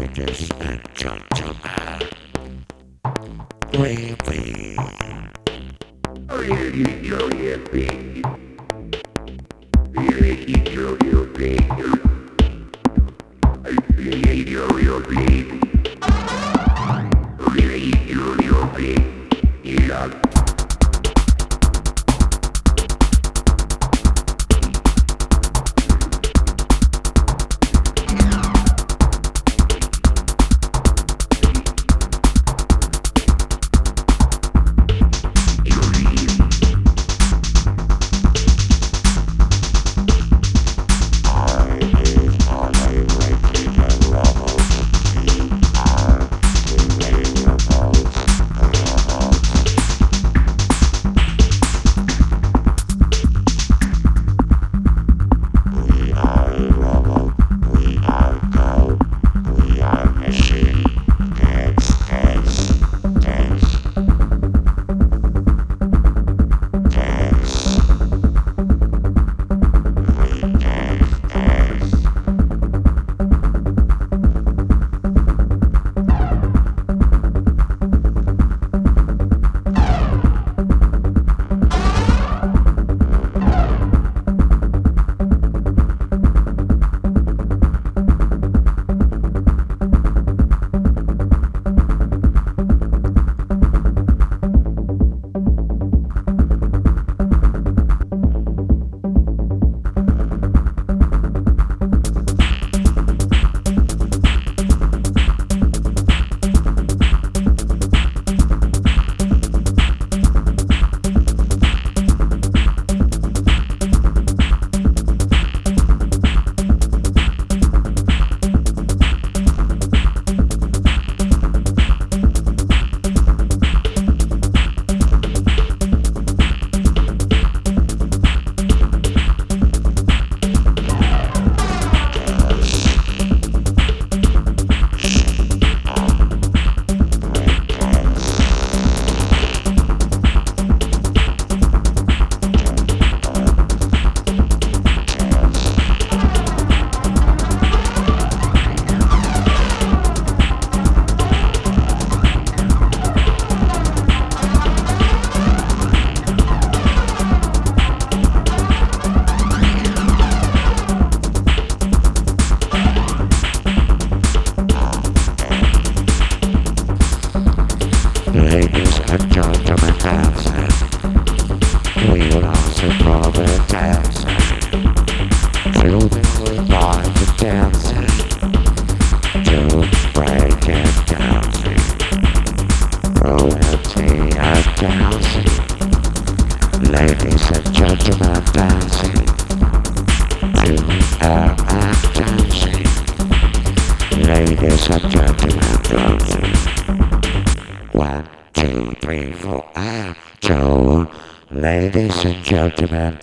ladies and gentlemen, Weepy. Weepy, Weepy, Weepy, Weepy, Weepy. ladies and gentlemen dancing. We will also probe dance. Captain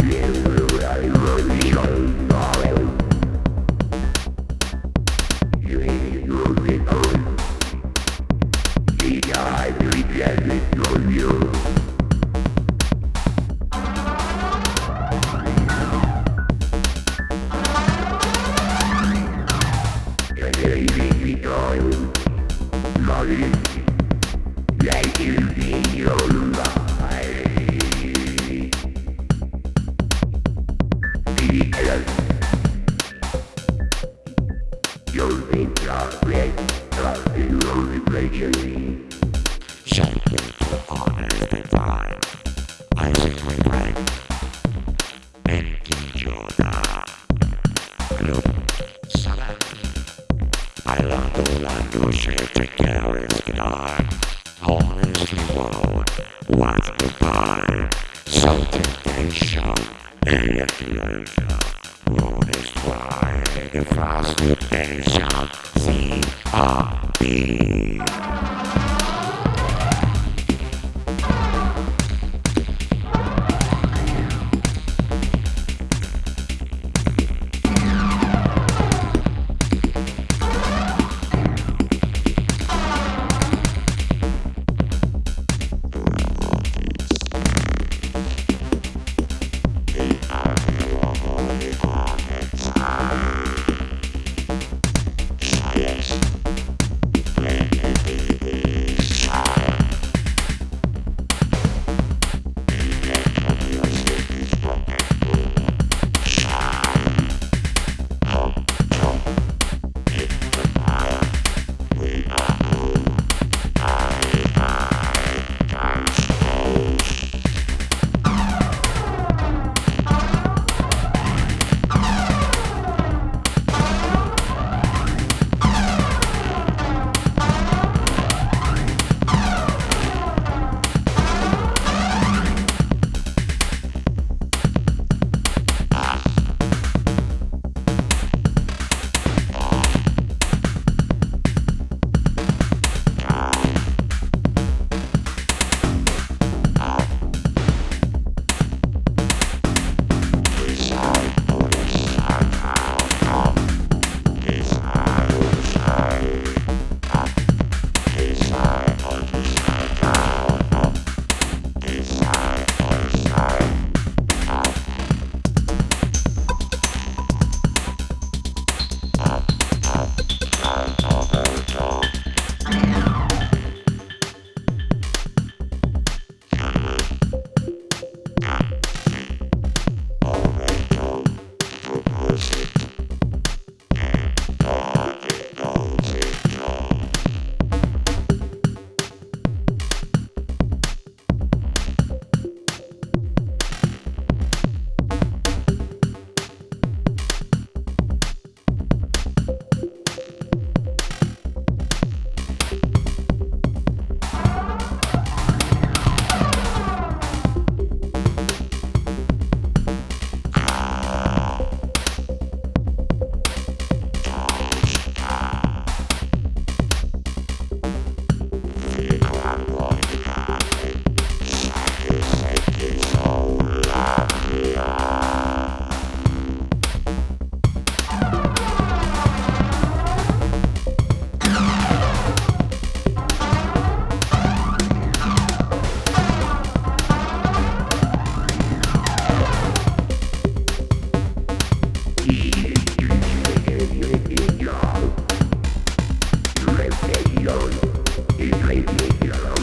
Thank you. Yes. Thank you.